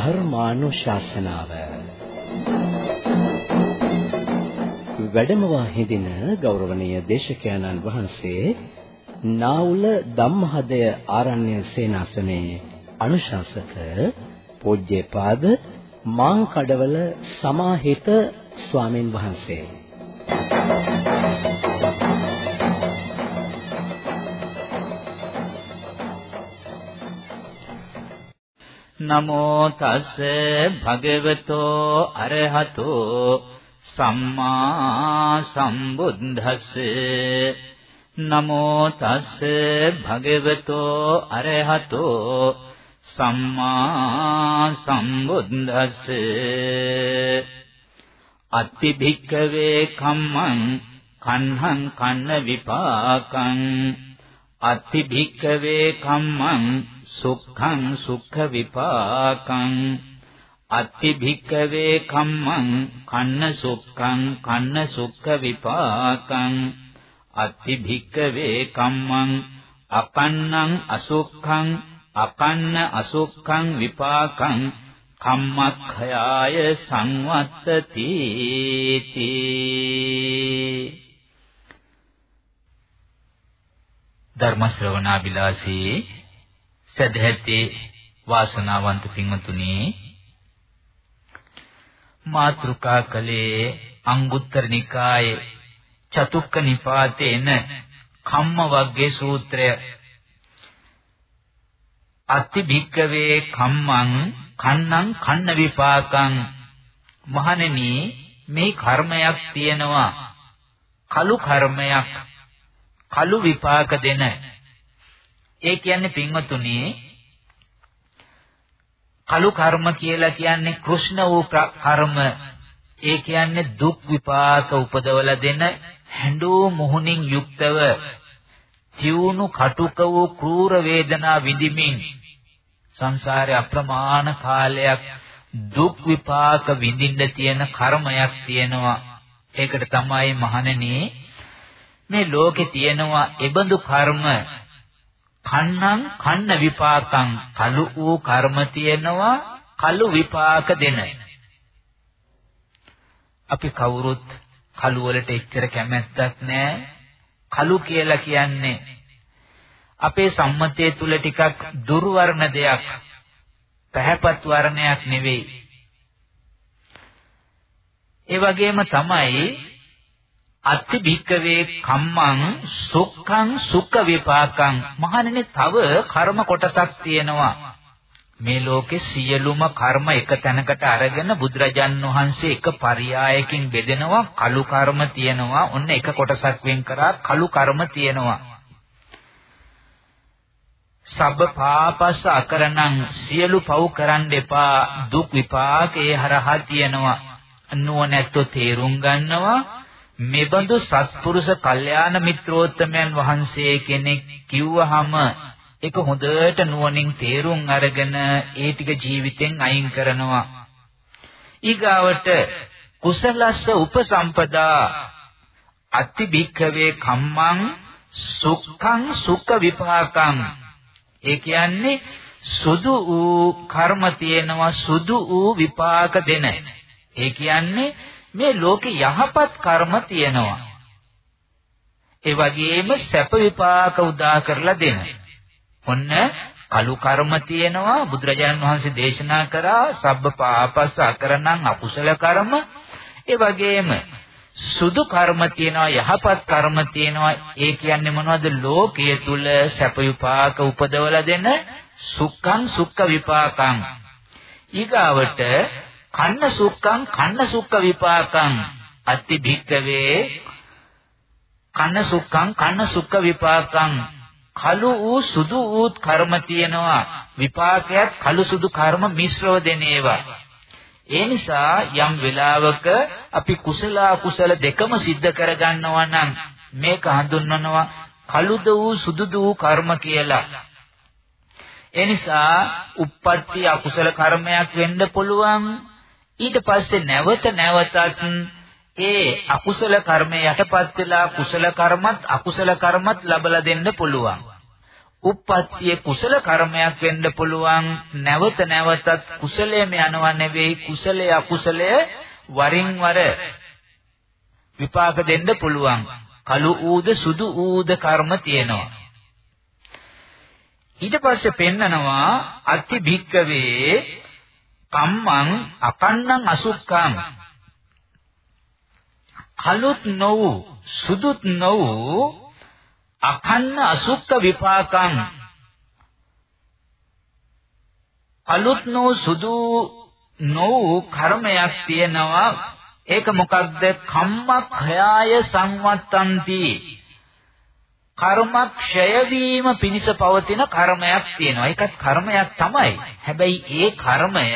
ධර්මානුශාසනාව. වැඩමවා හිඳින ගෞරවනීය දේශකයන්න් වහන්සේ නාවුල ධම්මහදය ආරණ්‍ය සේනාසනයේ අනුශාසක පූජ්‍යපාද මාංකඩවල සමාහිත ස්වාමින් වහන්සේ. නමෝ තස් භගවතෝ අරහතෝ සම්මා සම්බුද්දස්ස. නමෝ තස් භගවතෝ අරහතෝ සම්මා සම්බුද්දස්ස. අත්ති භික්කවේ කම්මං කන්හං කන්න විපාකං. අත්ති භික්කවේ කම්මං සුඛං සුඛ විපාකං අත්ති භික්කවේ කම්මං කන්න සුඛං කන්න සුඛ විපාකං අත්ති භික්කවේ කම්මං අපන්නං අසුඛං අපන්න අසුඛං විපාකං කම්මක්ඛයාය සංවත්තති ධර්ම ශ්‍රවණාබිලාසී සදැහැති වාසනාවන්ත පින්වතුනි මාත්‍රුකා කලේ අංගුත්තර නිකායේ චතුක්ක නිපාතේන කම්ම වග්ගේ සූත්‍රය. අත්ති භික්කවේ කම්මං කන්නං කන්න විපාකං. මහණෙනි මේ කර්මයක් තියෙනවා. කලු කර්මයක් කලු විපාක දෙන. ඒ කියන්නේ පින්වතුනි කලු කර්ම කියලා කියන්නේ කෘෂ්ණ වූ කර්ම. ඒ කියන්නේ දුක් විපාක උපදවලා දෙන හැඬෝ මොහුනින් යුක්තව තියුණු කටුක වූ ക്രൂර වේදනා විඳිමින් සංසාරේ අප්‍රමාණ කාලයක් දුක් විපාක විඳින්න තියෙන කර්මයක් තියෙනවා. ඒකට තමයි මහණෙනි මේ ලෝකේ තියෙනවා එබඳු කර්ම. කන්නම් කන්න විපාකං. කලු වූ කර්ම තියෙනවා කලු විපාක දෙන. අපි කවුරුත් කලු වලට එච්චර කැමැත්තක් නැහැ කලු කියලා කියන්නේ අපේ සම්මතයේ තුල ටිකක් දුර්වර්ණ දෙයක් පැහැපත් වර්ණයක් නෙවෙයි. ඒ වගේම තමයි අත්ති භික්කවේ කම්මං සුඛං සුඛ විපාකං. මහණෙනි තව කර්ම කොටසක් තියෙනවා. මේ ලෝකේ සියලුම කර්ම එක තැනකට අරගෙන බුදුරජාන් වහන්සේ එක පරයයකින් බෙදෙනවා කලු කර්ම තියෙනවා. ඔන්න එක කොටසක් වෙන් කරා කලු කර්ම තියෙනවා. සබ්බ පාපස්ස අකරණං සියලු පව් කරන්න එපා. දුක් විපාකේ හරහා තියෙනවා. නුවණැත්තෝ තේරුම් ගන්නවා. මෙබඳු සත්පුරුෂ කල්යාණ මිත්‍රෝත්තමයන් වහන්සේ කෙනෙක් කිව්වහම ඒක හොඳට නුවණින් තේරුම් අරගෙන ඒ ටික ජීවිතෙන් අයින් කරනවා. ඊගාවට කුසලස්ස උපසම්පදා අත්ති භික්ඛවේ කම්මං සුඛං සුඛ විපාකං ඒ කියන්නේ සුදු වූ කර්ම තියෙනවා සුදු වූ විපාක දෙන. ඒ කියන්නේ මේ ලෝකේ යහපත් කර්ම තියෙනවා. ඒ වගේම සැප විපාක උදා කරලා දෙන. ඔන්න කලු කර්ම තියෙනවා බුදුරජාණන් වහන්සේ දේශනා කරා සබ්බ පාපස්ස අකරණං අකුසල කර්ම. ඒ වගේම සුදු කර්ම තියෙනවා යහපත් කර්ම තියෙනවා ඒ කියන්නේ මොනවද ලෝකයේ තුල සැප විපාක උපදවලා දෙන සුඛං සුඛ විපාකං ඊගාවට කන්න සුක්ඛං කන්න සුක්ඛ විපාකං. අත්ති භික්කවේ කන්න සුක්ඛං කන්න සුක්ඛ විපාකං. කළු වූ සුදු වූ කර්ම තියෙනවා. විපාකයක් කළු සුදු කර්ම මිශ්‍රව දෙන ඒවා. ඒ නිසා යම් වෙලාවක අපි කුසල අකුසල දෙකම සිද්ධ කරගන්නවා නම් මේක හඳුන්වනවා කළුද වූ සුදුද වූ කර්ම කියලා. ඒ නිසා uppatti අකුසල කර්මයක් වෙන්න පුළුවන්. ඊට පස්සේ නැවත නැවතත් ඒ අකුසල කර්මය යටපත් වෙලා කුසල කර්මත් අකුසල කර්මත් ලබලා දෙන්න පුළුවන්. උප්පත්තියේ කුසල කර්මයක් වෙන්න පුළුවන්. නැවත නැවතත් කුසලයේම යනවා නෙවෙයි කුසලයේ අකුසලයේ වරින් වර විපාක දෙන්න පුළුවන්. කළු ඌද සුදු ඌද කර්ම තියෙනවා. ඊට පස්සේ පෙන්නනවා අති භික්කවේ කම්මං අකන්නං අසුක්ඛං. කළුත් නොවු සුදුත් නොවු අකන්න අසුක්ඛ විපාකං. කළුත් නොවු සුදු නොවු කර්මයක් තියෙනවා. ඒක මොකක්ද කම්මඛයාය සංවත්තಂತಿ කර්මක්ෂය වීම පිණිස පවතින කර්මයක් තියෙනවා. ඒකත් කර්මයක් තමයි. හැබැයි ඒ කර්මය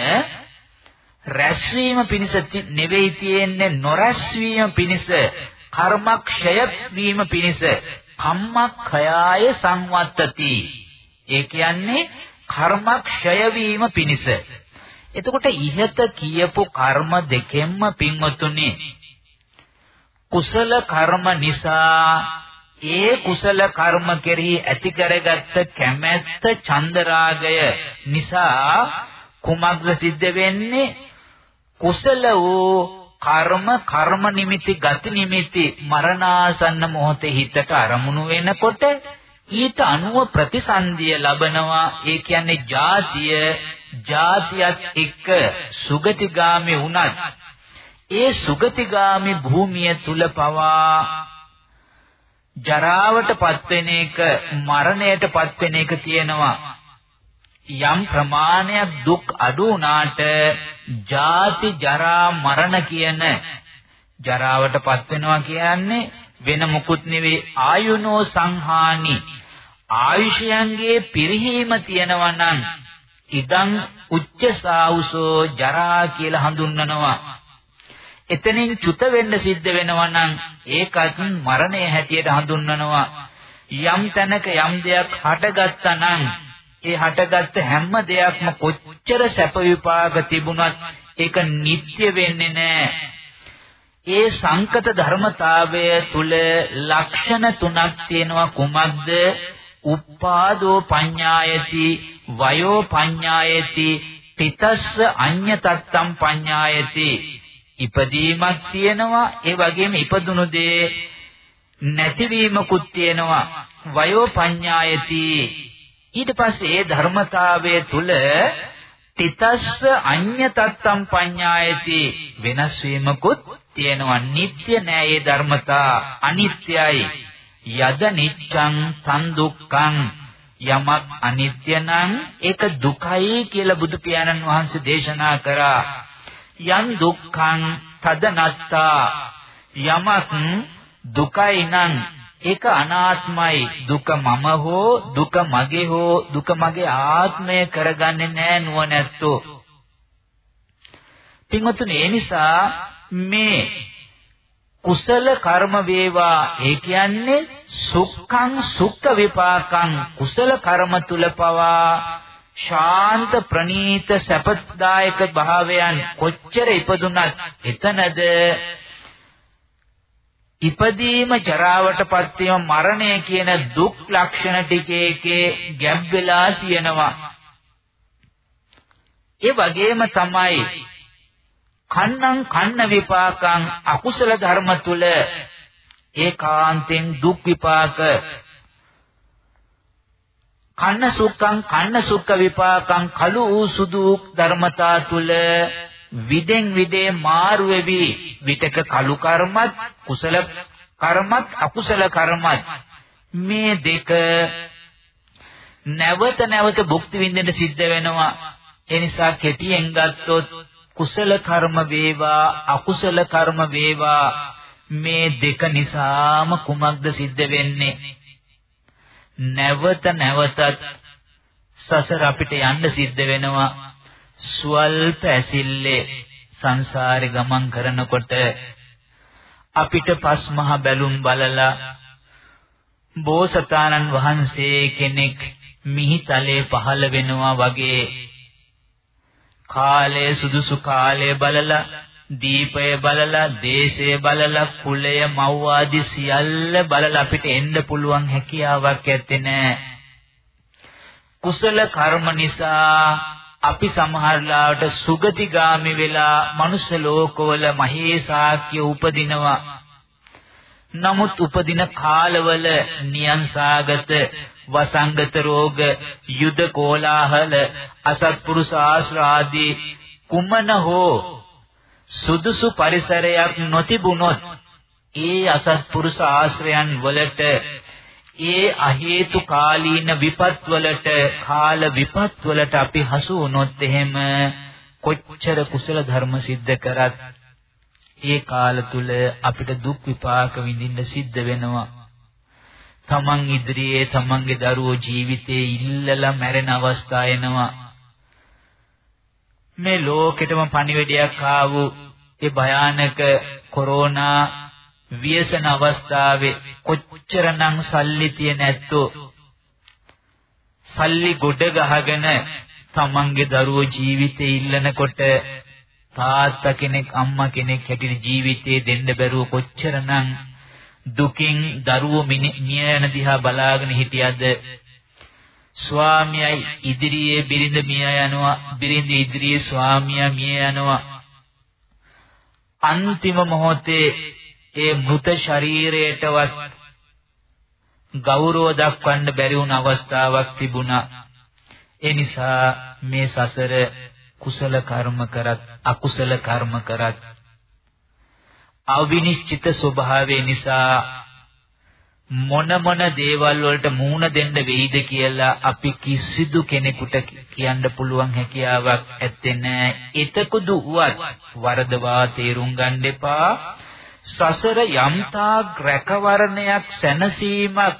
රැස්වීම පිණිස නෙවෙයි තියෙන්නේ නොරැස්වීම පිණිස කර්මක්ෂය වීම පිණිස කම්මක්ඛයාය සංවත්තති. ඒ කියන්නේ කර්මක්ෂය වීම පිණිස. එතකොට ඉහත කියපු කර්ම දෙකෙන්ම පින්වතුනි කුසල කර්ම නිසා ඒ කුසල කර්ම කෙරෙහි ඇති කරගත්ත කැමැත්ත චන්දරාගය නිසා කුමක්ද සිද්ධ වෙන්නේ? කුසල වූ කර්ම කර්ම නිමිති ගති නිමිති මරණාසන්න මොහොතේ හිතට අරමුණු වෙනකොට ඊට අනුව ප්‍රතිසන්දිය ලබනවා. ඒ කියන්නේ ජාතිය ජාතියත් එක්ක සුගතිගාමි වුණත් ඒ සුගතිගාමි භූමිය තුල පවා ජරාවටපත් වෙන එක මරණයටපත් වෙන එක තියෙනවා. යම් ප්‍රමාණයක් දුක් අඩු වුණාට ජාති ජරා මරණ කියන ජරාවටපත් වෙනවා කියන්නේ වෙන මුකුත් නෙවෙයි ආයුනෝ සංහානි. ආයුෂයන්ගේ පිරිහීම තියෙනවා නම් ඉදං උච්චසාවුසෝ ජරා කියලා හඳුන්වනවා. එතනින් චුත වෙන්න සිද්ධ වෙනවා නම් ඒකත් මරණය හැටියට හඳුන්වනවා. යම් තැනක යම් දෙයක් හටගත්තා නම් ඒ හටගත්ත හැම දෙයක්ම කොච්චර සැප විපාක තිබුණත් ඒක නිට්ටය වෙන්නේ නැහැ. ඒ සංකත ධර්මතාවය තුල ලක්ෂණ තුනක් තියෙනවා කුමක්ද? උපාදෝ පඤ්ඤායති වයෝ පඤ්ඤායති තිතස්ස අඤ්ඤතත්තම් පඤ්ඤායති ඉපදීමක් තියෙනවා ඒ වගේම ඉපදුණු දේ නැතිවීමකුත් තියෙනවා. වයෝ පඤ්ඤායති ඊට පස්සේ ඒ ධර්මතාවයේ තුල තිතස්ස අඤ්ඤතත්තම් පඤ්ඤායති. වෙනස් වීමකුත් තියෙනවා. නিত্য නෑ ඒ ධර්මතා. අනිත්‍යයි. යද නිච්ඡං තන් දුක්ඛං. යමක් අනිත්‍ය නම් ඒක දුකයි කියලා බුදු පියාණන් වහන්සේ දේශනා කරා. යම් දුක්ඛං තදනත්තා. යමක් දුකයි නම් ඒක අනාත්මයි. දුක මම හෝ දුක මගේ හෝ දුක මගේ ආත්මය කරගන්නේ නෑ නුවණැත්තෝ. පින්වතුනි ඒ නිසා මේ කුසල කර්ම වේවා. ඒ කියන්නේ සුඛං සුඛ විපාකං කුසල කර්ම තුල පවා ශාන්ත ප්‍රනීත සැපදායක භාවයන් කොච්චර ඉපදුනත් එතනද ඉපදීම ජරාවටපත් වීම මරණය කියන දුක් ලක්ෂණ ටිකේකේ ගැබ් වෙලා තියෙනවා. ඒ වගේම තමයි කන්නං කන්න විපාකං අකුසල ධර්ම තුල ඒකාන්තෙන් දුක් විපාක කන්න සුඛං කන්න සුඛ විපාකං කළු වූ සුදු ධර්මතා තුල විදෙන් විදේ මාරු වෙවි. විතක කළු කර්මත් කුසල කර්මත් අකුසල කර්මත්. මේ දෙක නැවත නැවත භුක්ති විඳින්න සිද්ධ වෙනවා. ඒ නිසා කෙටියෙන් ගත්තොත් කුසල කර්ම වේවා අකුසල කර්ම වේවා. මේ දෙක නිසාම කුමක්ද සිද්ධ වෙන්නේ? නැවත නැවතත් සසර අපිට යන්න සිද්ධ වෙනවා. ස්වල්ප ඇසිල්ලේ සංසාරේ ගමන් කරනකොට අපිට පස්මහ බැලුම් බලලා බෝසතාණන් වහන්සේ කෙනෙක් මිහිතලේ පහළ වෙනවා වගේ කාලය සුදුසු කාලය බලලා දීපය බලලා දේශය බලලා කුලය මව් ආදි සියල්ල බලලා අපිට එන්න පුළුවන් හැකියාවක් ඇත්තේ නැහැ. කුසල කර්ම නිසා අපි සමහරලාට සුගතිගාමි වෙලා මනුෂ්‍ය ලෝකවල මහේසාක්‍ය උපදිනවා. නමුත් උපදින කාලවල නියංසාගත වසංගත රෝග යුද කෝලාහල අසත්පුරුෂ ආශ්‍රාදී කුමන හෝ සුදුසු පරිසරයක් නොතිබුනොත් ඒ අසත්පුරුෂ ආශ්‍රයන් වලට ඒ අහේතු කාලීන විපත් වලට කාල විපත් වලට අපි හසු වුණොත් එහෙම කොච්චර කුසල ධර්ම સિદ્ધ කරත් ඒ කාල තුල අපිට දුක් විපාක විඳින්න සිද්ධ වෙනවා තමන් ඉදිරියේ තමන්ගේ දරුවෝ ජීවිතේ ඉල්ලලා මැරෙන අවස්ථා එනවා මේ ලෝකෙටම පණිවිඩයක් ආවු ඒ භයානක කොරෝනා ව්‍යසන අවස්ථාවේ කොච්චරනම් සල්ලි තියෙන ඇත්තෝ? සල්ලි ගොඩ ගහගෙන තමන්ගේ දරුවෝ ජීවිතේ ඉල්ලනකොට තාත්තා කෙනෙක් අම්මා කෙනෙක් හැටියට ජීවිතේ දෙන්න බැරුව කොච්චරනම් දුකින් දරුවෝ මිය යන දිහා බලාගෙන හිටියද? ස්වාමියයි ඉදිරියේ බිරිඳ මිය යනවා බිරිඳ ඉදිරියේ ස්වාමියා මිය යනවා. අන්තිම මොහොතේ ඒ මృత ශරීරයටවත් ගෞරව දක්වන්න බැරි වුණ අවස්ථාවක් තිබුණා. ඒ නිසා මේ සසර කුසල කර්ම කරත් අකුසල කර්ම කරත් අවිනිශ්චිත ස්වභාවය නිසා මොන මොන දේවල් වලට මූණ දෙන්න වෙයිද කියලා අපි කිසිදු කෙනෙකුට කියන්න පුළුවන් හැකියාවක් ඇත්තේ නැහැ. එතකුදු වුවත් වරදවා තේරුම් ගන්න එපා. සසර යම්තා රැකවරණයක් සැනසීමක්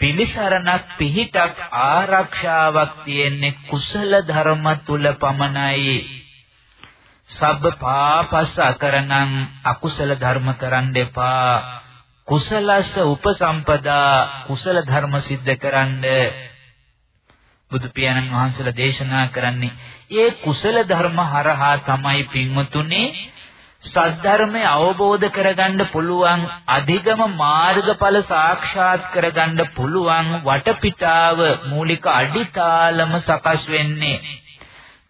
පිළිසරණක් පිහිටක් ආරක්ෂාවක් තියෙන්නේ කුසල ධර්ම තුල පමණයි. සබ්බ පාපස්ස අකරණං අකුසල ධර්ම කරන්න එපා. කුසලස්ස උපසම්පදා කුසල ධර්ම સિદ્ધ කරන්න බුදු පියාණන් වහන්සේලා දේශනා කරන්නේ ඒ කුසල ධර්ම හරහා තමයි පින්වතුනි සද්ධර්මය අවබෝධ කරගන්න පුළුවන් අධිගම මාර්ගඵල සාක්ෂාත් කරගන්න පුළුවන් වටපිටාව මූලික අඩිතාලම සකස් වෙන්නේ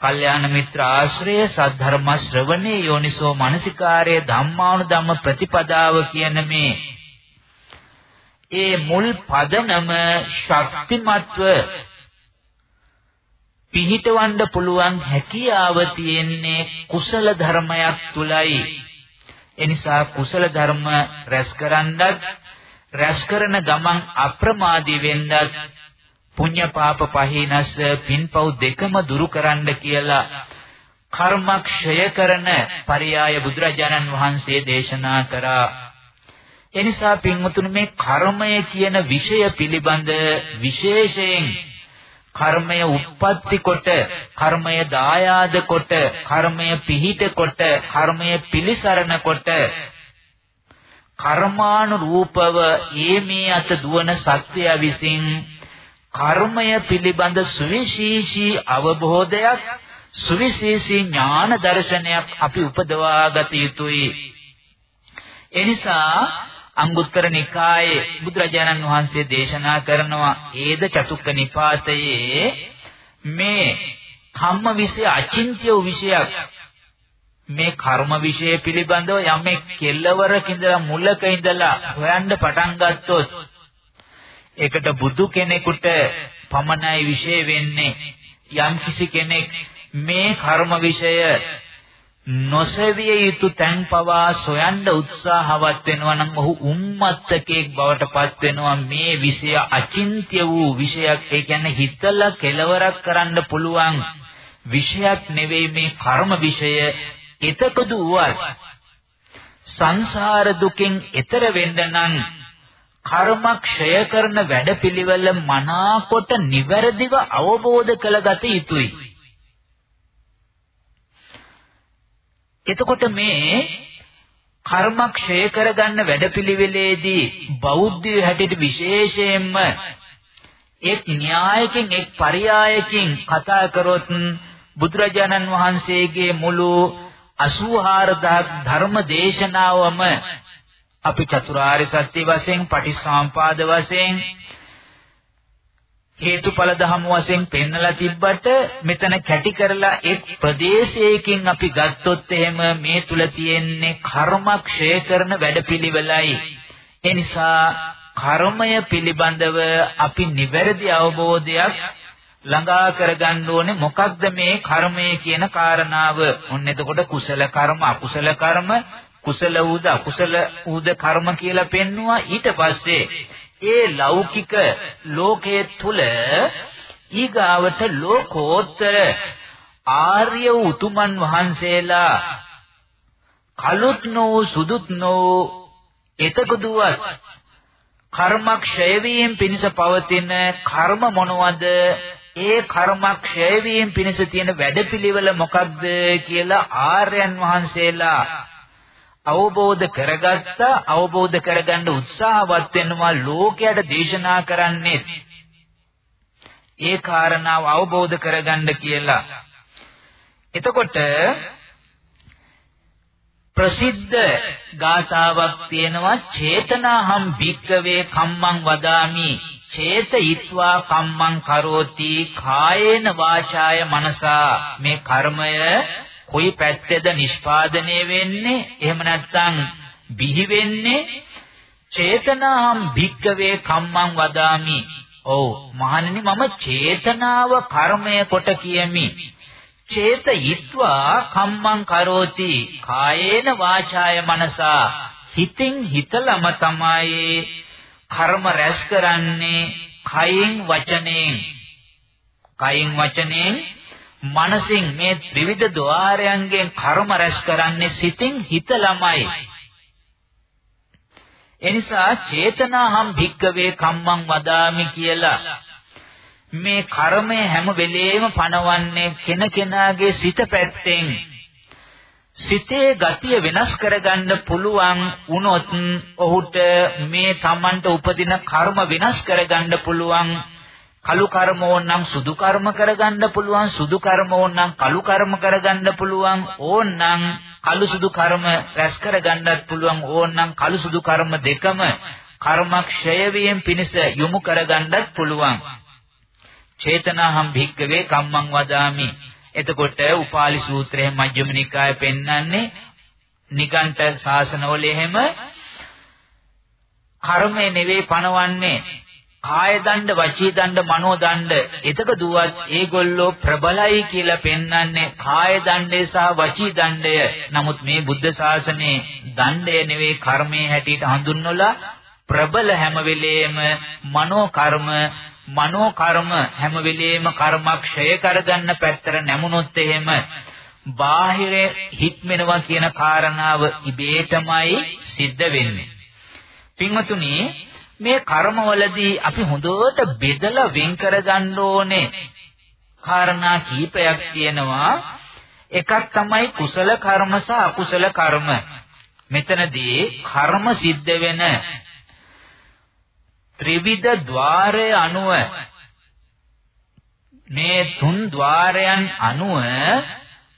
කල්යාණ මිත්‍ර ආශ්‍රය සද්ධර්ම ශ්‍රවණේ යෝනිසෝ මනසිකාරය ධම්මානුධම්ම ප්‍රතිපදාව කියන මේ ඒ මුල් පදනම ශක්තිමත්ව පිහිටවන්න පුළුවන් හැකියාව තියෙන්නේ කුසල ධර්මයක් තුලයි. එනිසා කුසල ධර්ම රැස් කරන්නත් රැස් කරන ගමන් අප්‍රමාදී වෙන්නත් පුඤ්ඤ පාප පහිනස් පින්පව් දෙකම දුරු කරන්න කියලා කර්මක්ෂය කරන පරියාය බුදුරජාණන් වහන්සේ දේශනා කරා එනිසා පින්වතුනි මේ කර්මය කියන විෂය පිළිබඳ විශේෂයෙන් කර්මය උප්පත්ති කොට කර්මය දායාද කොට කර්මය පිහිට කොට කර්මය පිලිසරණ කොට කර්මානුරූපව ඊමේ අත දුවන සත්‍යය විසින් කර්මය පිළිබඳ සුවිශේෂී අවබෝධයක් සුවිශේෂී ඥාන දර්ශනයක් අපි උපදවා ගත යුතුයි. එනිසා අංගුත්තර නිකායේ බුදුරජාණන් වහන්සේ දේශනා කරනවා ඒද චතුක්ක නිපාතයේ මේ කම්ම විෂය අචින්ත්‍ය වූ විෂයක්. මේ කර්ම විෂය පිළිබඳව යමෙක් කෙල්ලවරක ඉඳලා මුලක ඉඳලා හොයන්න පටන් ගත්තොත් ඒකට බුදු කෙනෙකුට පමණයි විෂය වෙන්නේ. යම් කිසි කෙනෙක් මේ කර්ම විෂය නොසෙවිය යුතු තැන් පවා සොයන්න උත්සාහවත් වෙනවා නම් ඔහු උම්මත්තකෙක් බවට පත් වෙනවා. මේ විෂය අචින්ත්‍ය වූ විෂයක්. ඒ කියන්නේ හිතලා කෙලවරක් කරන්න පුළුවන් විෂයක් නෙවෙයි මේ කර්ම විෂය. එතකදු වුවත් සංසාර දුකෙන් එතර වෙන්න නම් කර්ම ක්ෂය කරන වැඩපිළිවෙල මනාකොට නිවැරදිව අවබෝධ කරගත යුතුයි. එතකොට මේ කර්ම ක්ෂය කරගන්න වැඩපිළිවෙලේදී බෞද්ධය හැටියට විශේෂයෙන්ම එක් න්‍යායකින් එක් පරයයකින් කතා කරොත් බුදුරජාණන් වහන්සේගේ මුළු 84000 ධර්ම දේශනාවම අපි චතුරාර්ය සත්‍ය වශයෙන් පටිසම්පාද වශයෙන් හේතුඵල ධම වශයෙන් පෙන්නලා තිබ්බට මෙතන කැටි කරලා එක් ප්‍රදේශයකින් අපි ගත්තොත් එහෙම මේ තුල තියෙන්නේ කර්ම ක්ෂය කරන වැඩපිළිවෙලයි. ඒ නිසා කර්මය පිළිබඳව අපි නිවැරදි අවබෝධයක් ළඟා කරගන්න ඕනේ මොකක්ද මේ කර්මය කියන කාරණාව. ඔන්න එතකොට කුසල කර්ම අකුසල කර්ම කුසල වූද අකුසල වූද කර්ම කියලා පෙන්නවා ඊට පස්සේ ඒ ලෞකික ලෝකයේ තුල ඊගාවට ලෝකෝත්තර ආර්ය උතුමන් වහන්සේලා කලුත් නෝ සුදුත් නෝ එතකොදුවත් කර්මක්ෂය වීම පිණිස පවතින කර්ම මොනවද? ඒ කර්මක්ෂය වීම පිණිස තියෙන වැඩපිළිවෙල මොකක්ද කියලා ආර්යයන් වහන්සේලා අවබෝධ කරගත්තා අවබෝධ කරගන්න උත්සාහවත් වෙනවා ලෝකයට දේශනා කරන්නේ. ඒ කාරණාව අවබෝධ කරගන්න කියලා. එතකොට ප්‍රසිද්ධ ගාථාවක් තියෙනවා චේතනාහම් භික්කවේ කම්මං වදාමි. චේතයිත්වා කම්මං කරෝති කායේන වාචාය මනසා. මේ කර්මය කොයි පැත්තේද නිෂ්පාදනය වෙන්නේ? එහෙම නැත්නම් බිහි වෙන්නේ? චේතනාම් භික්කවේ කම්මං වදාමි. ඔව් මහණෙනි මම චේතනාව කර්මය කොට කියමි. චේතයිත්වා කම්මං කරෝති. කායේන වාචාය මනසා. හිතින් හිතලම තමයි කර්ම රැස් කරන්නේ කයින් වචනෙන් කයින් වචනෙන් මනසින් මේ ත්‍රිවිධ ద్వාරයන්ගෙන් කර්ම රැස් කරන්නේ සිතින් හිතලමයි. එනිසා චේතනාහම් භික්කවේ කම්මං වදාමි කියලා මේ කර්මය හැම වෙලේම පනවන්නේ කෙනකෙනාගේ සිත පැත්තෙන් සිතේ ගතිය වෙනස් කරගන්න පුළුවන් වුණොත් ඔහුට මේ Tamanට උපදින කර්ම වෙනස් කරගන්න පුළුවන් කළු කර්ම ඕනනම් සුදු කර්ම කරගන්න පුළුවන් සුදු කර්ම ඕනනම් කළු කර්ම කරගන්න පුළුවන් ඕනනම් කළු සුදු කර්ම රැස් කරගන්නත් පුළුවන් ඕනනම් කළු සුදු කර්ම දෙකම කර්මක්ෂය වීම පිණිස යොමු කරගන්නත් පුළුවන්. චේතනාහම් භික්කවේ කම්මං වදාමි. එතකොට උපාලි සූත්‍රයේ මජ්ක්‍ධිම නිකාය පෙන්වන්නේ නිගණ්ඨ ශාසනවල එහෙම කර්මය නෙවෙයි පණවන්නේ කාය දණ්ඩ වචී දණ්ඩ මනෝ දණ්ඩ. එතක දුවත් ඒගොල්ලෝ ප්‍රබලයි කියලා පෙන්වන්නේ කාය දණ්ඩය සහ වචී දණ්ඩය. නමුත් මේ බුද්ධ ශාසනයේ දණ්ඩය නෙවෙයි කර්මයේ හැටියට හඳුන්වලා ප්‍රබල හැම වෙලේම මනෝ කර්ම මනෝ කර්ම හැම වෙලේම කර්මක්ෂය කරගන්න පැත්තට නැමුණොත් එහෙම බාහිර හික්මෙනවා කියන කාරණාව ඉබේටමයි සිද්ධ වෙන්නේ. පින්වතුනි මේ කර්මවලදී අපි හොඳට බෙදලා වෙන් කරගන්න ඕනේ. කාරණා කීපයක් තියෙනවා. එකක් තමයි කුසල කර්ම සහ අකුසල කර්ම. මෙතනදී කර්ම සිද්ධ වෙන ත්‍රිවිධ ద్వාරය අනුව මේ තුන් ద్వාරයන් අනුව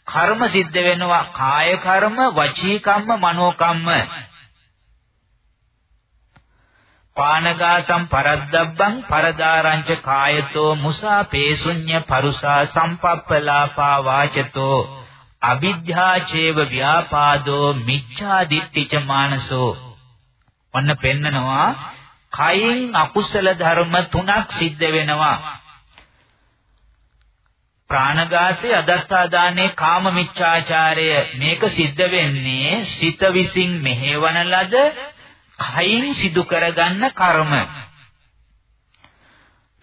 කර්ම සිද්ධ වෙනවා කාය කර්ම වචී කම්ම මනෝ කම්ම පානගාතම් පරද්දබ්බං පරදාරංච කායතෝ මුසා පේසුඤ්ඤ පරුසා සම්පප්පලාපා වාචතෝ අවිද්‍යා චේව ව්‍යාපාදෝ මිච්ඡා දිට්ඨිච මානසෝ. ඔන්න පෙන්නනවා කයින් අකුසල ධර්ම තුනක් සිද්ධ වෙනවා. ප්‍රාණඝාතය අදත්තාදානේ කාම මිච්ඡාචාරය මේක සිද්ධ වෙන්නේ සිත විසින් මෙහෙවන ලද කයින් සිදු කරගන්න කර්ම.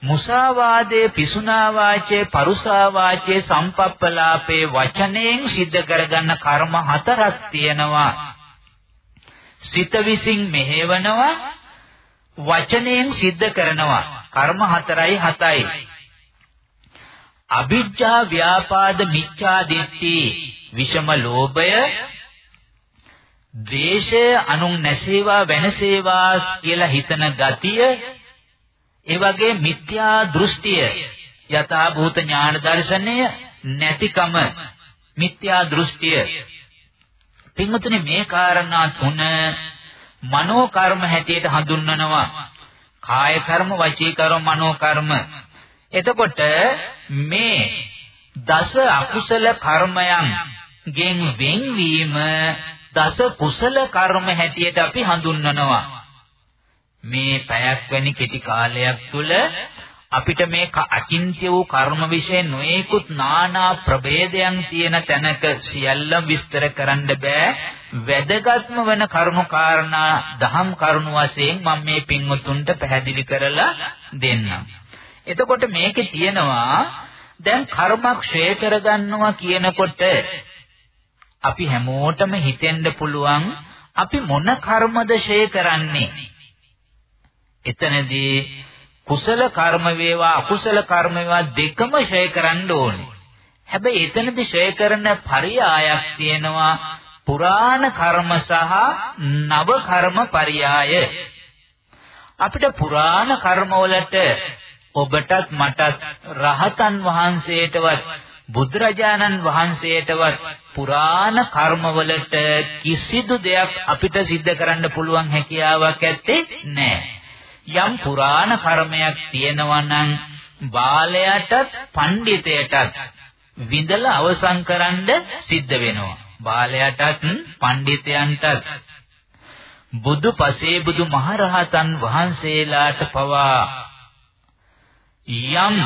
මුසාවාදයේ පිසුනා වාචයේ පරුසා වාචයේ සම්පප්පලාපේ වචනයෙන් සිද්ධ කරගන්න කර්ම හතරක් තියෙනවා. සිත විසින් මෙහෙවනවා වචනයෙන් සිද්ධ කරනවා. කර්ම හතරයි හතයි. අවිජ්ජා ව්‍යාපාද මිච්ඡා දිට්ඨි. විෂම ලෝභය ද්වේෂය අනුන් නැසේවා වෙනසේවා කියලා හිතන ගතිය ඒ වගේ මිත්‍යා දෘෂ්ටිය යථා භූත ඥාන දර්ශනය නැතිකම මිත්‍යා දෘෂ්ටිය. පින්වතුනි මේ කාරණා තුන මනෝ කර්ම හැටියට හඳුන්වනවා. කාය කර්ම වචී කර්ම මනෝ කර්ම. එතකොට මේ දස අකුසල කර්මයන් ගෙන් වෙන්වීම දස කුසල කර්ම හැටියට අපි හඳුන්වනවා. මේ පැයක් වැනි කෙටි කාලයක් තුළ අපිට මේ අචින්ත්‍ය වූ කර්ම વિશે නොයෙකුත් নানা ප්‍රභේදයන් තියෙන තැනක සියල්ලම විස්තර කරන්න බෑ වැදගත්ම වෙන කරුණු කාරණා දහම් කරුණු වශයෙන් මම මේ පින්වතුන්ට පැහැදිලි කරලා දෙන්නම් එතකොට මේකේ තියෙනවා දැන් කර්මක්ෂය කරගන්නවා කියනකොට අපි හැමෝටම හිතෙන්න පුළුවන් අපි මොන කර්මද ෂේ කරන්නේ එතනදී කුසල කර්ම වේවා අකුසල කර්ම වේවා දෙකම ෂය කරන්න ඕනේ. හැබැයි එතනදී ෂය කරන පරියායක් තියෙනවා පුරාණ කර්ම සහ නව කර්ම පරියාය. අපිට පුරාණ කර්ම වලට ඔබටත් මටත් රහතන් වහන්සේටවත් බුදුරජාණන් වහන්සේටවත් පුරාණ කර්මවලට කිසිදු දෙයක් අපිට සිද්ධ කරන්න පුළුවන් හැකියාවක් ඇත්තේ නැහැ. යම් පුරාණ කර්මයක් තියෙනවා නම් බාලයටත් පඬිතයටත් විඳලා අවසන් කරන්න සිද්ධ වෙනවා. බාලයටත් පඬිතයන්ටත් බුදු පසේ බුදු මහරහතන් වහන්සේලාට පවා යම්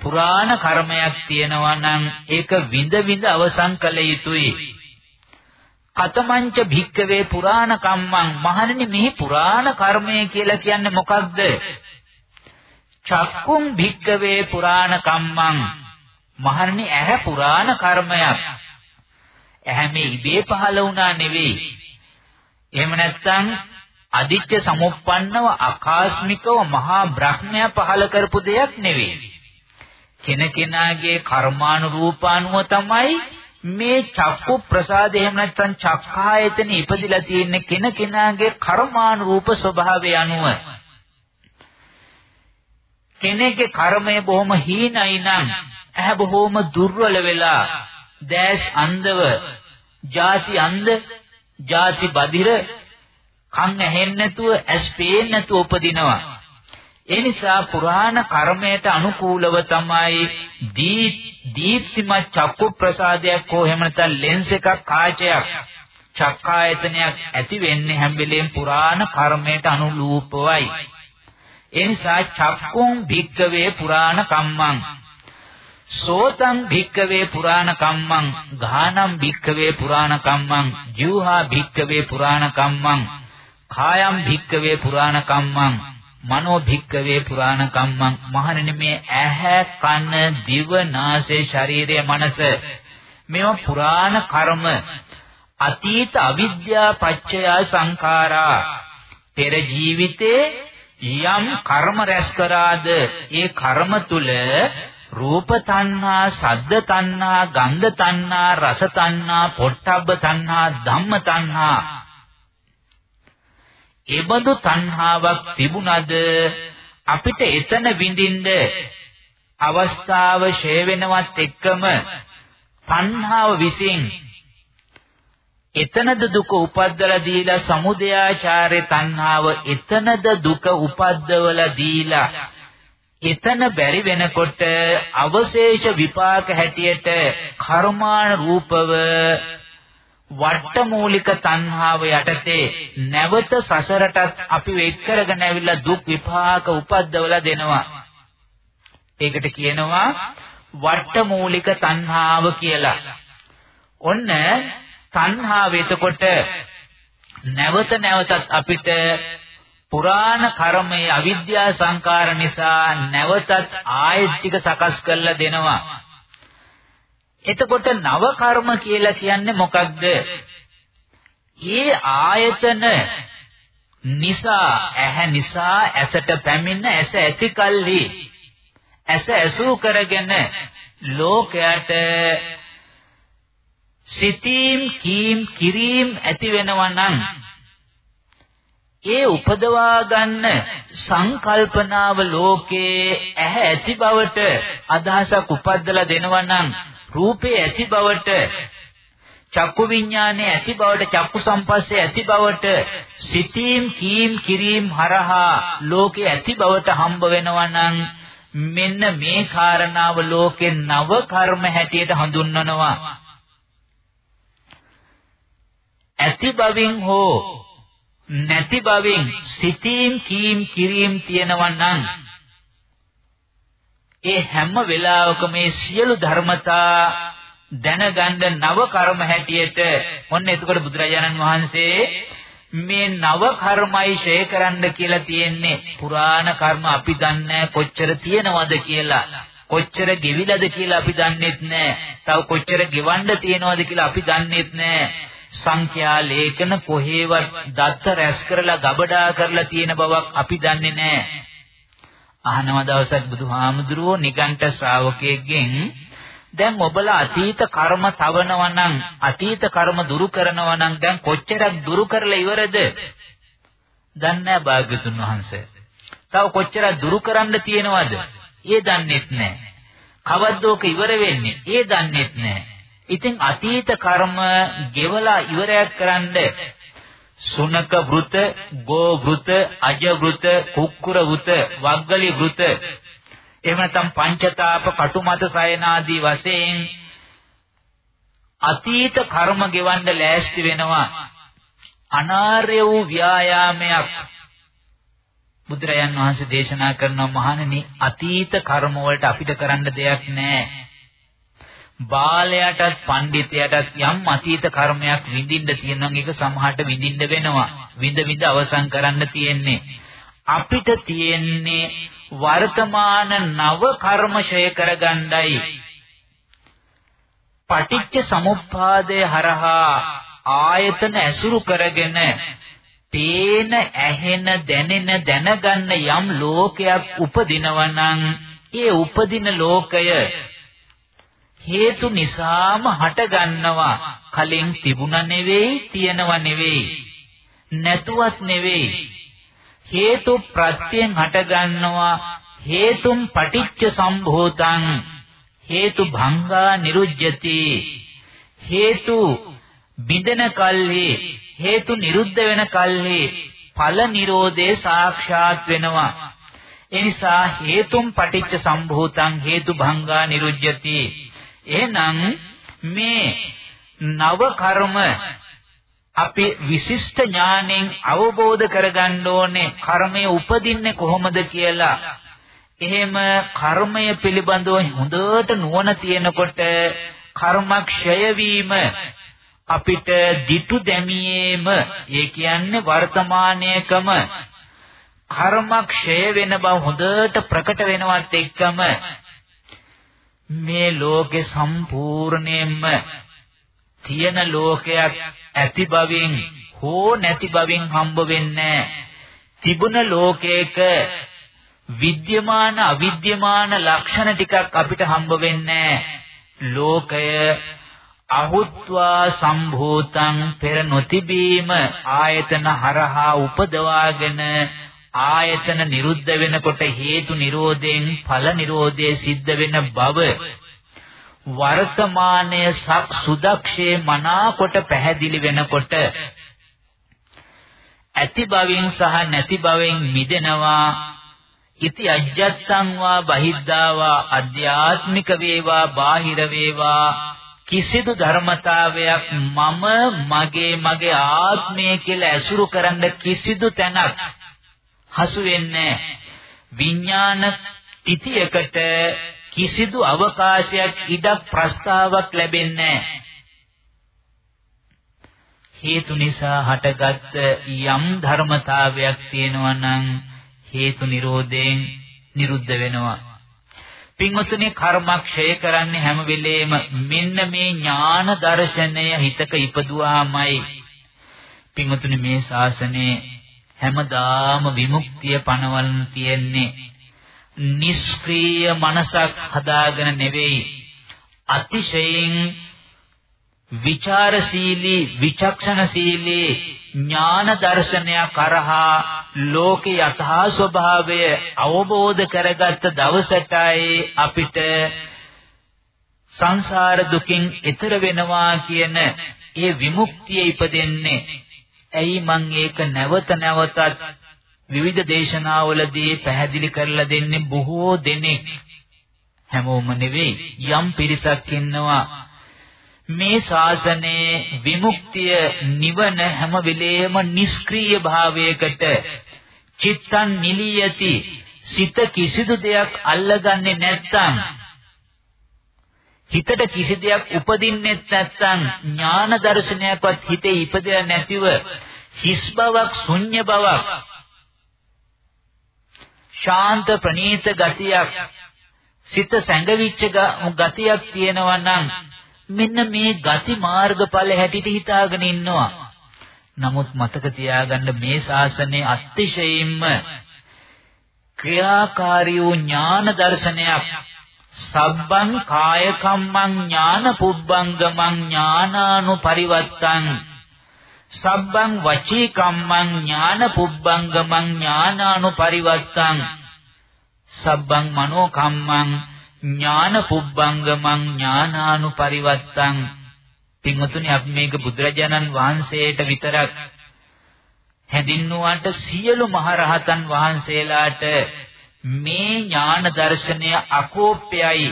පුරාණ කර්මයක් තියෙනවා නම් ඒක විඳ විඳ අවසන් කළ යුතුයි. කතමංච භික්කවේ පුරාණ කම්මං මහණෙනි මෙහි පුරාණ කර්මය කියලා කියන්නේ මොකක්ද? චක්කුම් භික්කවේ පුරාණ කම්මං මහණෙනි ඇහැ පුරාණ කර්මයක්. ඇහැ මේ ඉබේ පහළ වුණා නෙවෙයි. එහෙම නැත්නම් අදිච්ච සමුප්පන්නව අකාස්මිකව මහා බ්‍රහ්මයා පහළ කරපු දෙයක් නෙවෙයි. කෙනකෙනාගේ කර්මානුරූපානුව තමයි මේ චක්කු ප්‍රසාද එහෙම නැත්නම් චක්ඛායතන ඉපදිලා තියෙන කෙන කෙනාගේ කර්මානුරූප ස්වභාවය අනුව. කෙනෙක්ගේ කර්මය බොහොම හීනයි නම් ඇහැ බොහොම දුර්වල වෙලා දැස් අන්ධව ಜಾති අන්ධ ಜಾති බදිර කන් ඇහෙන්නේ නැතුව ඇස් පේන්නේ නැතුව උපදිනවා. ඒ නිසා පුරාණ කර්මයට අනුකූලව තමයි දීප්තිමත් චක්කු ප්‍රසාදයක් හෝ එහෙම නැත්නම් ලෙන්ස් එකක් කාචයක් චක්කායතනයක් ඇති වෙන්නේ හැම වෙලෙම පුරාණ කර්මයට අනුරූපවයි. ඒ නිසා චක්කුම් භික්කවේ පුරාණ කම්මං සෝතං භික්කවේ පුරාණ කම්මං ගානම් භික්කවේ පුරාණ කම්මං ජීවහා භික්කවේ පුරාණ කම්මං කායම් භික්කවේ පුරාණ කම්මං මනෝ භික්කවේ පුරාණ කම්මං. මහණෙනි මේ ඇහැ කන දිව නාසය ශරීරය මනස මේවා පුරාණ කර්ම. අතීත අවිද්‍යා පත්‍ය සංඛාරා. පෙර ජීවිතේ යම් කර්ම රැස් කරාද ඒ කර්ම තුල රූප තණ්හා, සද්ද තණ්හා, ගන්ධ තණ්හා, රස තණ්හා, පොට්ටබ්බ තණ්හා, ධම්ම තණ්හා ඒබඳු තණ්හාවක් තිබුණද? අපිට එතන විඳින්න අවස්ථාව ෂේ වෙනවත් එක්කම තණ්හාව විසින් එතනද දුක උපද්දලා දීලා සමුදයාචාරේ තණ්හාව එතනද දුක උපද්දවලා දීලා එතන බැරි වෙනකොට අවශේෂ විපාක හැටියට කර්මාන රූපව වට්ටමූලික තණ්හාව යටතේ නැවත සසරටත් අපි වෙක් කරගෙන ඇවිල්ලා දුක් විපාක උපද්දවලා දෙනවා. ඒකට කියනවා වට්ටමූලික තණ්හාව කියලා. ඔන්න තණ්හාව එතකොට නැවත නැවතත් අපිට පුරාණ කර්මයේ අවිද්‍යා සංකාර නිසා නැවතත් ආයෙත් ටික සකස් කරලා දෙනවා. එතකොට නව කර්ම කියලා කියන්නේ මොකක්ද? ඒ ආයතන නිසා ඇහැ නිසා ඇසට පැමිණ ඇස ඇති කල්හි ඇස ඇසූ කරගෙන ලෝකයට සිතීම් කීම් කිරීම් ඇති වෙනවා නම් ඒ උපදවා ගන්න සංකල්පනාව ලෝකේ ඇහැ ඇති බවට අදහසක් උපද්දලා දෙනවා නම් රූපේ ඇති බවට චක්කු විඥානයේ ඇති බවට චක්කු සම්පස්සේ ඇති බවට සිතීම් කීම් කිරීම හරහා ලෝකේ ඇති බවට හම්බ වෙනවා නම් මෙන්න මේ කාරණාව ලෝකේ නව කර්ම හැටියට හඳුන්වනවා. ඇති බවින් හෝ නැති බවින් සිතීම් කීම් කිරීම් තියෙනවා නම් ඒ හැම වෙලාවකම මේ සියලු ධර්මතා දැනගන්න නව කර්ම හැටියට ඔන්න එතකොට බුදුරජාණන් වහන්සේ මේ නව කර්මයි ෂේ කරන්න කියලා තියෙන්නේ. පුරාණ කර්ම අපි දන්නේ කොච්චර තියෙනවද කියලා. කොච්චර ගෙවිලාද කියලා අපි දන්නේත් නැහැ. තව කොච්චර ගෙවන්න තියෙනවද කියලා අපි දන්නේත් නැහැ. සංඛ්‍යා ලේඛන කොහේවත් දත්ත රැස් කරලා ගබඩා කරලා තියෙන බවක් අපි දන්නේ නැහැ. අහනව දවසක් බුදුහාමුදුරුවෝ නිගණ්ඨ ශ්‍රාවකයෙක්ගෙන් දැන් ඔබලා අතීත කර්ම තවනවා නම් අතීත කර්ම දුරු කරනවා නම් දැන් කොච්චරක් දුරු කරලා ඉවරද? දන්නේ නැහැ භාග්‍යතුන් වහන්සේ. තව කොච්චරක් දුරු කරන්න තියෙනවද? ඒ දන්නේත් නැහැ. කවද්ද ඕක ඉවර වෙන්නේ? ඒ දන්නේත් නැහැ. ඉතින් අතීත කර්ම ගෙවලා ඉවරයක් කරන්න සුනක වෘත, ගෝ වෘත, අජ වෘත, කුක්කුර වෘත, වග්ගලි වෘත. එහෙම නැත්නම් පංචතාප කටුමත සයනාදී වශයෙන් අතීත කර්ම ගෙවන්න ලෑස්ති වෙනවා. අනාර්ය වූ ව්‍යායාමයක්. බුදුරයන් වහන්සේ දේශනා කරනවා මහණෙනි අතීත කර්ම වලට අපිට කරන්න දෙයක් නැහැ බාලයටත් පඬිතයටත් යම් අතීත කර්මයක් විඳින්න තියෙනවා ඒක සමහරට විඳින්න වෙනවා. විඳ විඳ අවසන් කරන්න තියෙන්නේ. අපිට තියෙන්නේ වර්තමාන නව කර්මශය කරගණ්ඩයි පටිච්ච සමුප්පාදය හරහා ආයතන ඇසුරු කරගෙන පේන ඇහෙන දැනෙන දැනගන්න යම් ලෝකයක් උපදිනවා නම් ඒ උපදින ලෝකය හේතු නිසාම හටගන්නවා කලින් තිබුණා නෙවෙයි තියෙනවා නෙවෙයි. නැතුවත් නෙවෙයි. හේතු ප්‍රත්‍යයෙන් හටගන්නවා හේතුම් පටිච්ච සම්භූතං. හේතු භංගා නිරුජ්‍යති හේතු බිඳෙන කල්හි හේතු නිරුද්ධ වෙන කල්හි ඵල නිරෝධේ සාක්ෂාත් වෙනවා. එනිසා හේතුම් පටිච්ච සම්භූතං හේතු භංගා නිරුජ්‍යති එහෙනම් මේ නව කර්ම අපි විශිෂ්ට ඥාණයෙන් අවබෝධ කරගන්න ඕනේ කර්මය උපදින්නේ කොහොමද කියලා. එහෙම කර්මය පිළිබඳව හොඳට නුවණ තියෙනකොට කර්මක්ෂය වීම අපිට දිටු දැමීම ඒ කියන්නේ වර්තමානයේකම කර්මක්ෂය වෙන බව හොඳට ප්‍රකට වෙනවත් එක්කම මේ ලෝකේ සම්පූර්ණයෙන්ම තියෙන ලෝකයක් ඇති බවින් හෝ නැති බවින් හම්බ වෙන්නේ තිබුණ ලෝකයක විද්‍යමාන අවිද්‍යමාන ලක්ෂණ ටිකක් අපිට හම්බ වෙන්නේ ලෝකය අහුත්වා සම්භූතං පෙර නොතිබීම ආයතන හරහා උපදවාගෙන ආයතන නිරුද්ධ වෙනකොට හේතු නිරෝධයෙන් ඵල නිරෝධය සිද්ධ වෙන බව වර්තමානයේ සක් සුදක්ෂේ මනාකොට පැහැදිලි වෙනකොට ඇති බවින් සහ නැති බවෙන් මිදෙනවා. ඉති අජ්ජත්තං වා බහිද්ධාවා අධ්‍යාත්මික වේවා බාහිර වේවා. කිසිදු ධර්මතාවයක් මම මගේ මගේ ආත්මය කියලා ඇසුරු කරන්න කිසිදු තැනක් හසු වෙන්නේ විඥාන ඉතියකට කිසිදු අවකාශයක් ඉඩක් ප්‍රස්තාවක් ලැබෙන්නේ හේතු නිසා හටගත් යම් ධර්මතාවයක් තියෙනවා නම් හේතු නිරෝධයෙන් නිරුද්ධ වෙනවා. පින්වතුනි කර්මක්ෂය කරන්නේ හැම වෙලේම මෙන්න මේ ඥාන දර්ශනය හිතක ඉපදුවාමයි. පින්වතුනි මේ ශාසනයේ හැමදාම විමුක්තිය පනවන්න තියෙන්නේ. නිෂ්ක්‍රීය මනසක් හදාගෙන නෙවෙයි අතිශයින් විචාරශීලී විචක්ෂණශීලී ඥාන දර්ශනය කරහා ලෝකේ යථා ස්වභාවය අවබෝධ කරගත්ත දවසටයි අපිට සංසාර දුකින් එතර වෙනවා කියන ඒ විමුක්තිය ඉපදෙන්නේ. ඇයි මං ඒක නැවත නැවතත් විවිධ දේශනාවලදී පැහැදිලි කරලා දෙන්නේ බොහෝ දෙනෙක්? හැමෝම නෙවෙයි යම් පිරිසක් ඉන්නවා. මේ ශාසනයේ විමුක්තිය නිවන හැම වෙලේම නිෂ්ක්‍රීය භාවයකට චිත්තං නිලියති. සිත කිසිදු දෙයක් අල්ලගන්නේ නැත්නම් හිතට කිසි දෙයක් උපදින්නෙත් නැත්නම් ඥාන දර්ශනයක්වත් හිතේ ඉපදෙලා නැතිව හිස් බවක් ශුන්‍ය බවක්. ශාන්ත ප්‍රණීත ගතියක්. සිත සැඟවිච්ච ගතියක් තියෙනවා නම් මෙන්න මේ ගති මාර්ගඵල හැටියට හිතාගෙන ඉන්නවා. නමුත් මතක තියාගන්න මේ ශාසනයේ අතිශයින්ම ක්‍රියාකාරී වූ ඥාන දර්ශනයක්. සබ්බං කාය කම්මං ඥාන පුබ්බංගමං ඥානානුපරිවත්තං. සබ්බං වචී කම්මං ඥාන පුබ්බංගමං ඥානානුපරිවත්තං සබ්බං මනෝ කම්මං ඥාන පුබ්බංගමං ඥානානුපරිවත්තං පින්වතුනි අපි මේක බුදුරජාණන් වහන්සේට විතරක් හැඳින්නුවාට සියලු මහරහතන් වහන්සේලාට මේ ඥාන දර්ශනය අකෝප්‍යයි.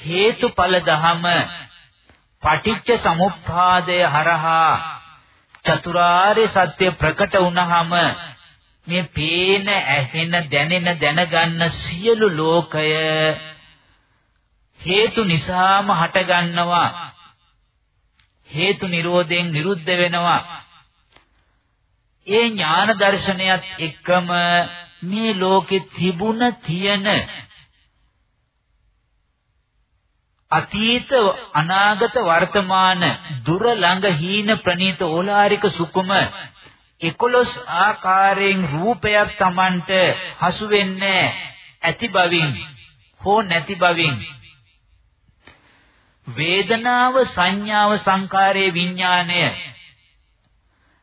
හේතුඵල දහම පටිච්ච සමුප්පාදය හරහා චතුරාර්ය සත්‍ය ප්‍රකට වුණාම මේ පේන ඇහෙන දැනෙන දැනගන්න සියලු ලෝකය හේතු නිසාම හටගන්නවා. හේතු නිරෝධයෙන් නිරුද්ධ වෙනවා. ඒ ඥාන දර්ශනයත් එක්කම මේ ලෝකේ තිබුණ තියෙන අතීත අනාගත වර්තමාන දුර ළඟ හීන ප්‍රනීත ඕලාරික සුකුම 11 ආකාරයෙන් රූපයක් Tamanට හසු වෙන්නේ ඇති බවින් හෝ නැති බවින්. වේදනාව සංඥාව සංකාරයේ විඥාණය.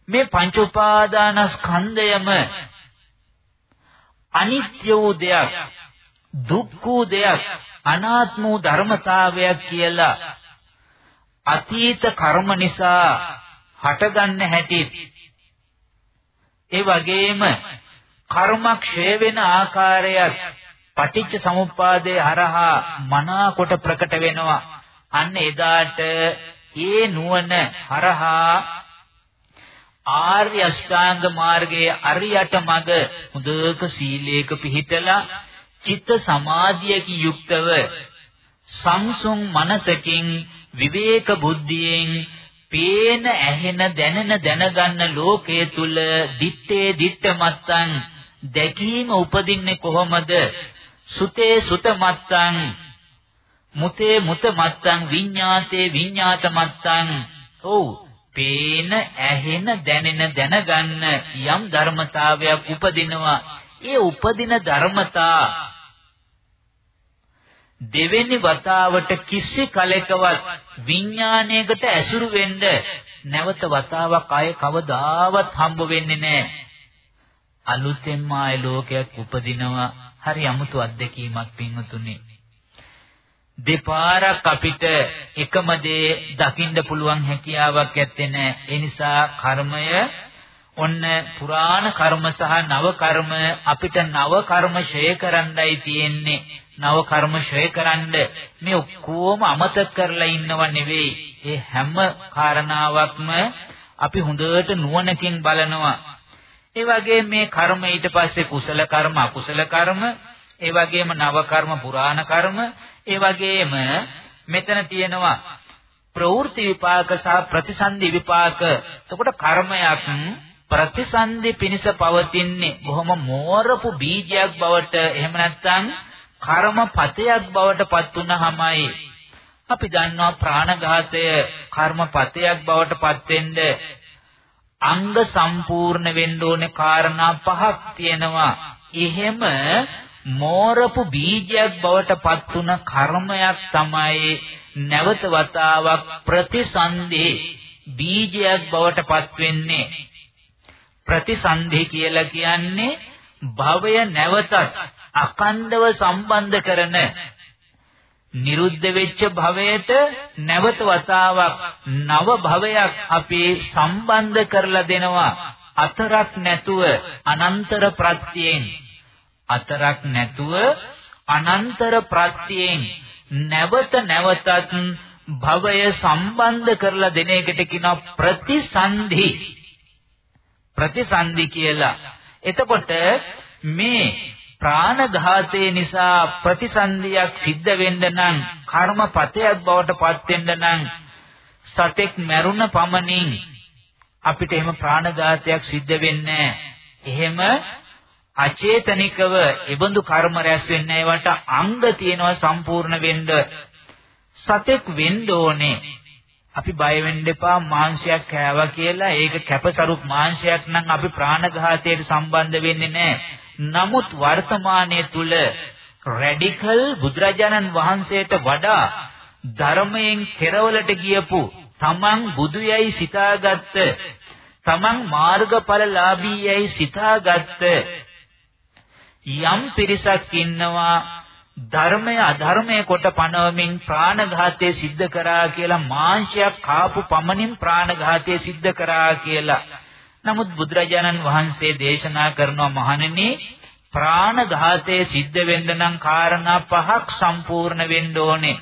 මේ පංච උපාදානස්කන්ධයම අනිත්‍ය වූ දෙයක් දුක්ඛ වූ දෙයක් අනාත්ම වූ ධර්මතාවයක් කියලා අතීත කර්ම නිසා හටගන්න හැටි. ඒ වගේම කර්ම ක්ෂය වෙන ආකාරයත් පටිච්ච සමුප්පාදයේ හරහා මනාකොට ප්‍රකට වෙනවා. අන්න එදාට ඒ නුවණ හරහා ආර්ය අෂ්ටාංග මාර්ගයේ අරියට මඟ හොඳක සීලයක පිහිටලා චිත්ත සමාධියකින් යුක්තව සංසුන් මනසකින් විවේක බුද්ධියෙන් පේන ඇහෙන දැනෙන දැනගන්න ලෝකයේ තුල දිත්තේ දිත්ත මත්තං දැකීම උපදින්නේ කොහොමද? සුතේ සුත මත්තං මුතේ මුත මත්තං විඤ්ඤාතේ විඤ්ඤාත මත්තං ඔව්. පේන ඇහෙන දැනෙන දැනගන්න යම් ධර්මතාවයක් උපදිනවා. ඒ උපදින ධර්මතා දෙවෙනි වතාවට කිසි කලකවත් විඥාණයකට ඇසුරු වෙන්න නැවත වතාවක් ආයේ කවදාවත් හම්බ වෙන්නේ නැහැ. අලුතෙන්ම ආයේ ලෝකයක් උපදිනවා. හරි අමුතු අත්දැකීමක් පින්වතුනි. දෙපාරක් අපිට එකම දේ දකින්න පුළුවන් හැකියාවක් ඇත්තේ නැහැ. ඒ නිසා කර්මය ඔන්න පුරාණ කර්ම සහ නව කර්ම අපිට නව කර්ම ෂේ කරන්නයි තියෙන්නේ. නව කර්ම ශ්‍රේ කරන්න මේ ඔක්කොම අමතක කරලා ඉන්නව නෙවෙයි. ඒ හැම කාරණාවක්ම අපි හොඳට නුවණකින් බලනවා. ඒ වගේ මේ කර්ම ඊට පස්සේ කුසල කර්ම අකුසල කර්ම ඒ වගේම නව කර්ම පුරාණ කර්ම ඒ වගේම මෙතන තියෙනවා ප්‍රවෘත්ති විපාක සහ ප්‍රතිසන්දි විපාක. එතකොට කර්මයක් ප්‍රතිසන්දි පිනිස පවතින්නේ බොහොම මෝරපු බීජයක් බවට එහෙම නැත්නම් කර්මපතයක් බවට පත් වුනහමයි අපි දන්නවා ප්‍රාණඝාතය කර්මපතයක් බවට පත් වෙන්න අංග සම්පූර්ණ වෙන්න ඕනේ කාරණා පහක් තියෙනවා. එහෙම මෝරපු බීජයක් බවට පත් වුන කර්මයක් තමයි නැවත වතාවක් ප්‍රතිසන්දේ බීජයක් බවට පත් වෙන්නේ. ප්‍රතිසන්දේ කියලා කියන්නේ භවය නැවතත් අකණ්ඩව සම්බන්ධ කරන නිරුද්ධ වෙච්ච භවයට නැවත වතාවක් නව භවයක් අපි සම්බන්ධ කරලා දෙනවා. අතරක් නැතුව අනන්තර ප්‍රත්‍යයෙන්. අතරක් නැතුව අනන්තර ප්‍රත්‍යයෙන්. නැවත නැවතත් භවය සම්බන්ධ කරලා දෙන එකට කියනවා ප්‍රතිසන්ධි. ප්‍රතිසන්ධි කියලා. එතකොට මේ ප්‍රාණඝාතේ නිසා ප්‍රතිසන්දියක් සිද්ධ වෙන්න නම් කර්මපතයක් බවට පත් වෙන්න නම් සතෙක් මැරුණ පමණින් අපිට එහෙම ප්‍රාණඝාතයක් සිද්ධ වෙන්නේ එහෙම අචේතනිකව ඒබඳු කර්ම රැස් වෙන්නේ ඒවට අංග තියෙනවා සම්පූර්ණ වෙන්න. සතෙක් වෙන්න ඕනේ. අපි බය වෙන්න එපා මාංශයක් කෑවා කියලා. ඒක කැපසරුක් මාංශයක් නම් අපි ප්‍රාණඝාතයට සම්බන්ධ වෙන්නේ නැහැ. නමුත් වර්තමානයේ තුල රැඩිකල් බුදුරජාණන් වහන්සේට වඩා ධර්මයෙන් කෙරවලට ගියපු තමන් බුදුයයි සිතාගත්ත තමන් මාර්ගඵලලාභීයයි සිතාගත්ත යම් පිරිසක් ඉන්නවා ධර්මය අධර්මය කොට පනවමින් ප්‍රාණඝාතය සිද්ධ කරා කියලා මාංශයක් කාපු පමණින් ප්‍රාණඝාතය සිද්ධ කරා කියලා. නමුත් බුදුරජාණන් වහන්සේ දේශනා කරනවා මහණෙනි ප්‍රාණඝාතයේ සිද්ධ වෙන්න නම් කාරණා පහක් සම්පූර්ණ වෙන්න ඕනේ.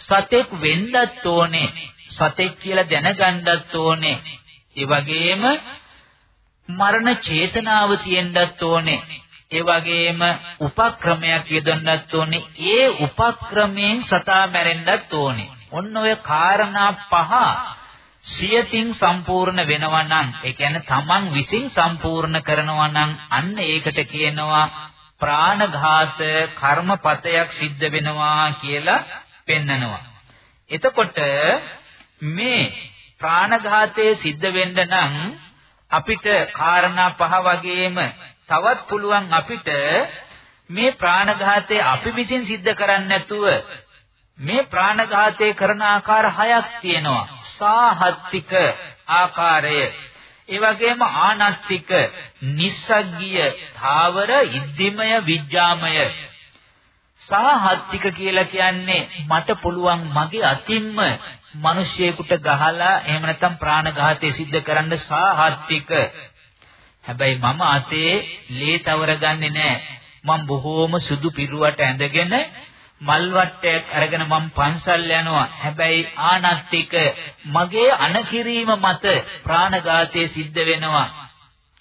සතෙක් වෙන්නත් ඕනේ. සතෙක් කියලා දැනගන්නත් ඕනේ. ඒ වගේම මරණ චේතනාව තියෙන්නත් ඕනේ. ඒ වගේම උපක්‍රමයක් යෙදෙන්නත් ඕනේ. ඒ උපක්‍රමයෙන් සතා මැරෙන්නත් ඕනේ. ඔන්න ඔය කාරණා පහ සියතින් සම්පූර්ණ වෙනවා නම් ඒ කියන්නේ තමන් විසින් සම්පූර්ණ කරනවා නම් අන්න ඒකට කියනවා ප්‍රාණඝාත කර්මපතයක් සිද්ධ වෙනවා කියලා පෙන්නනවා. එතකොට මේ ප්‍රාණඝාතයේ සිද්ධ වෙන්න නම් අපිට කාරණා පහ වගේම තවත් පුළුවන් අපිට මේ ප්‍රාණඝාතය අපි විසින් සිද්ධ කරන්නේ නැතුව මේ ප්‍රාණඝාතය කරන ආකාර හයක් තියෙනවා. සාහත්තික ආකාරය. ඒ වගේම ආනස්තික, නිස්සග්ගිය, ධාවර, ඉද්දිමය, විජ්ජාමය. සාහත්තික කියලා කියන්නේ මට පුළුවන් මගේ අතින්ම මිනිසියෙකුට ගහලා එහෙම නැත්නම් ප්‍රාණඝාතය සිද්ධ කරන්න සාහත්තික. හැබැයි මම අතේ ලේ තවර ගන්නෙ නෑ. මම බොහෝම සුදු පිරුවට ඇඳගෙන මල් වට්ටයක් අරගෙන මම පන්සල් යනවා. හැබැයි ආනත්තික මගේ අනකිරීම මත ප්‍රාණඝාතය සිද්ධ වෙනවා.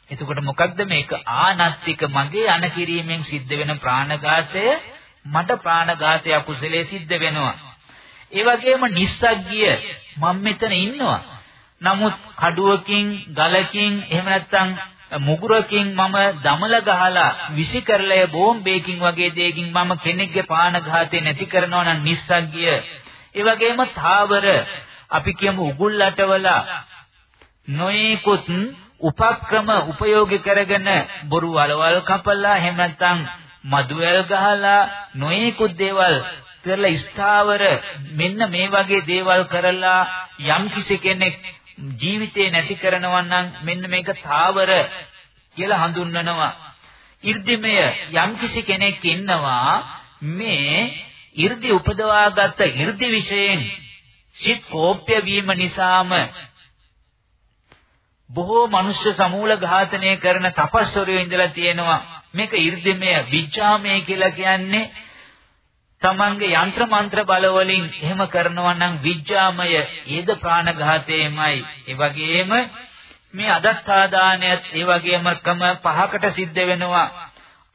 එතකොට මොකක්ද මේක ආනත්තික මගේ අනකිරීමෙන් සිද්ධ වෙන ප්‍රාණඝාතය මට ප්‍රාණඝාතය අකුසලයේ සිද්ධ වෙනවා. ඒ වගේම නිස්සග්ගිය මම මෙතන ඉන්නවා. නමුත් කඩුවකින් ගලකින් එහෙම නැත්නම් මුගුරකින් මම දමල ගහලා විසි කරලය බෝම්බේකින් වගේ දෙයකින් මම කෙනෙක්ගේ පානඝාතේ නැති කරනවා නම් නිස්සග්ගිය. ඒ වගේම තාවර අපි කියමු උගුල් අටවලා නොයෙකුත් උපක්‍රම උපයෝගී කරගෙන බොරු වලවල් කපලා එහෙම නැත්නම් මදුවැල් ගහලා නොයෙකුත් දේවල් කරලා ස්ථාවර මෙන්න මේ වගේ දේවල් කරලා යම් කිසි කෙනෙක් ජීවිතේ නැති කරනවා නම් මෙන්න මේක තාවර කියලා හඳුන්වනවා. 이르දිමය යම්කිසි කෙනෙක් ඉන්නවා මේ 이르දි උපදවාගත් 이르දි විශයෙන් සිත් කෝප්‍ය වීම නිසාම බොහෝ මනුෂ්‍ය සමූල ඝාතනය කරන තපස්වරයෝ ඉඳලා තියෙනවා. මේක 이르දිමය විචාමය කියලා කියන්නේ තමන්ගේ යంత్ర මන්ත්‍ර බල වලින් එහෙම කරනවා නම් විඥාමය ඒද ප්‍රාණඝාතයමයි. ඒ වගේම මේ අදත්තාදානයත් ඒ වගේම ක්‍රම පහකට සිද්ධ වෙනවා.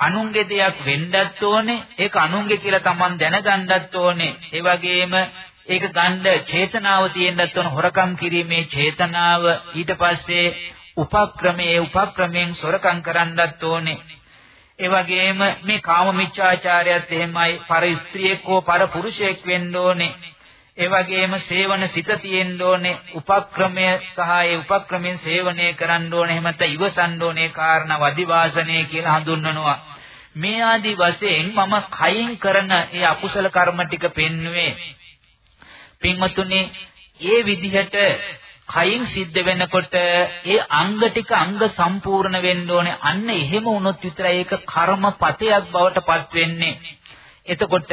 අනුන්ගේ දෙයක් වෙන්නත් ඕනේ ඒක අනුන්ගේ කියලා තමන් දැනගන්නත් ඕනේ. ඒ වගේම ඒක ගන්න චේතනාව තියෙන්නත් ඕන හොරකම් කිරීමේ චේතනාව. ඊට පස්සේ උපක්‍රමයේ උපක්‍රමයෙන් සොරකම් කරන්නත් ඕනේ. ඒ වගේම මේ කාම මිච්ඡාචාරයත් එහෙමයි පර ස්ත්‍රියෙක් හෝ පර පුරුෂයෙක් වෙන්න ඕනේ. ඒ වගේම සේවන සිත තියෙන්න ඕනේ. උපක්‍රමය සහ ඒ උපක්‍රමෙන් සේවනය කරන්න ඕනේ. එහෙම නැත්නම් ඉවසන්න ඕනේ කාරණා වදිවාසනය කියලා හඳුන්වනවා. මේ ආදි වශයෙන් මම කයින් කරන ඒ අකුසල කර්ම ටික පෙන්වුවේ. පින්වතුනි, ඒ විදිහට කයින් සිද්ධ වෙනකොට ඒ අංග ටික අංග සම්පූර්ණ වෙන්න ඕනේ. අන්න එහෙම වුණොත් විතරයි ඒක කර්මපතයක් බවට පත් වෙන්නේ. එතකොට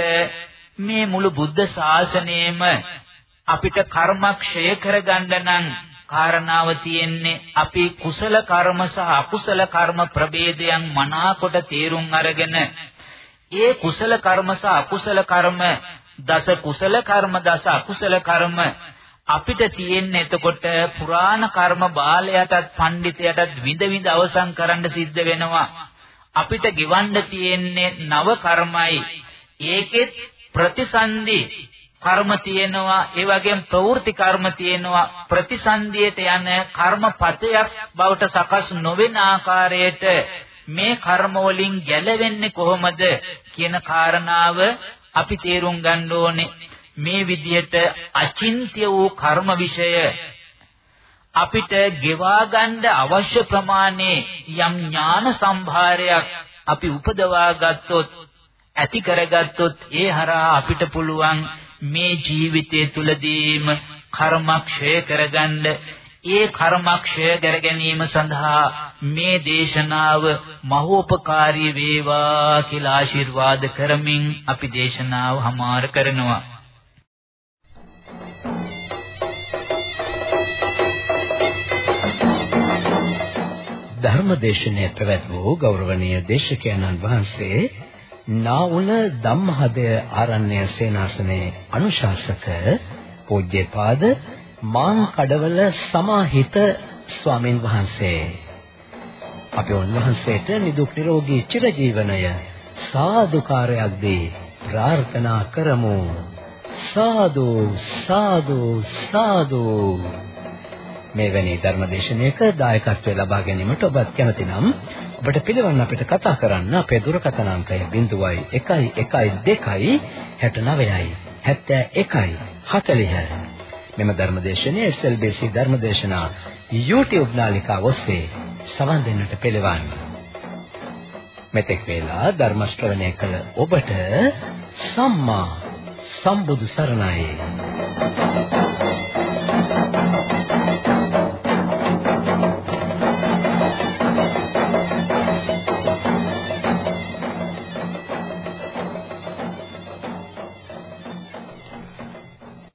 මේ මුළු බුද්ධ ශාසනයෙම අපිට කර්මක්ෂය කරගන්න නම් කාරණාව තියෙන්නේ අපි කුසල කර්ම සහ අකුසල කර්ම ප්‍රභේදයන් මනාකොට තේරුම් අරගෙන ඒ කුසල කර්ම සහ අකුසල කර්ම දස කුසල කර්ම දස අකුසල කර්ම අපිට තියෙන්නේ එතකොට පුරාණ කර්ම බාලයටත් පඬිතයටත් විඳ විඳ අවසන් කරන්න සිද්ධ වෙනවා. අපිට ගෙවන්න තියෙන්නේ නව කර්මයි. ඒකෙත් ප්‍රතිසන්දි කර්ම තියෙනවා ඒ වගේම ප්‍රවෘත්ති කර්ම තියෙනවා. ප්‍රතිසන්දියට යන කර්මපතයක් බවට සකස් නොවන ආකාරයට මේ කර්ම වලින් ගැලවෙන්නේ කොහොමද කියන කාරණාව අපි තේරුම් ගන්න ඕනේ. මේ විදිහට අචින්ත්‍ය වූ කර්ම විෂය අපිට ගෙවා ගන්න අවශ්‍ය ප්‍රමාණයේ යම් ඥාන සම්භාරයක් අපි උපදවා ගත්තොත් ඇති කරගත්තොත් ඒ හරහා අපිට පුළුවන් මේ ජීවිතය තුලදීම කර්මක්ෂය කරගන්න. ඒ කර්මක්ෂය කර ගැනීම සඳහා මේ දේශනාව මහෝපකාරී වේවා කියලා ආශිර්වාද කරමින් අපි දේශනාව හමාර කරනවා. ධර්මදේශනය පැවැත් වූ ගෞරවනීය දේශකයන්න් වහන්සේ නාඋල ධම්මහදය ආරණ්‍ය සේනාසනයේ අනුශාසක පූජ්‍යපාද මාං කඩවල සමාහිත ස්වාමින් වහන්සේ. අපි උන්වහන්සේට නිදුක් නිරෝගී චිරජීවනය සාදුකාරයක් දී ප්‍රාර්ථනා කරමු. සාදු සාදු සාදු. මෙවැනි ධර්මදේශනයක දායකත්වය ලබා ගැනීමට ඔබත් කැමති නම් ඔබට පිළිවන් අපිට කතා කරන්න අපේ දුරකථන අංකය 0112 69යි 71යි 40 මෙම ධර්මදේශනය SLBC ධර්මදේශනා YouTube නාලිකාව ඔස්සේ සවන් දෙන්නට පිළිවන්. මෙතෙක් වේලා ධර්ම ශ්‍රවණය කළ ඔබට සම්මා සම්බුදු සරණයි.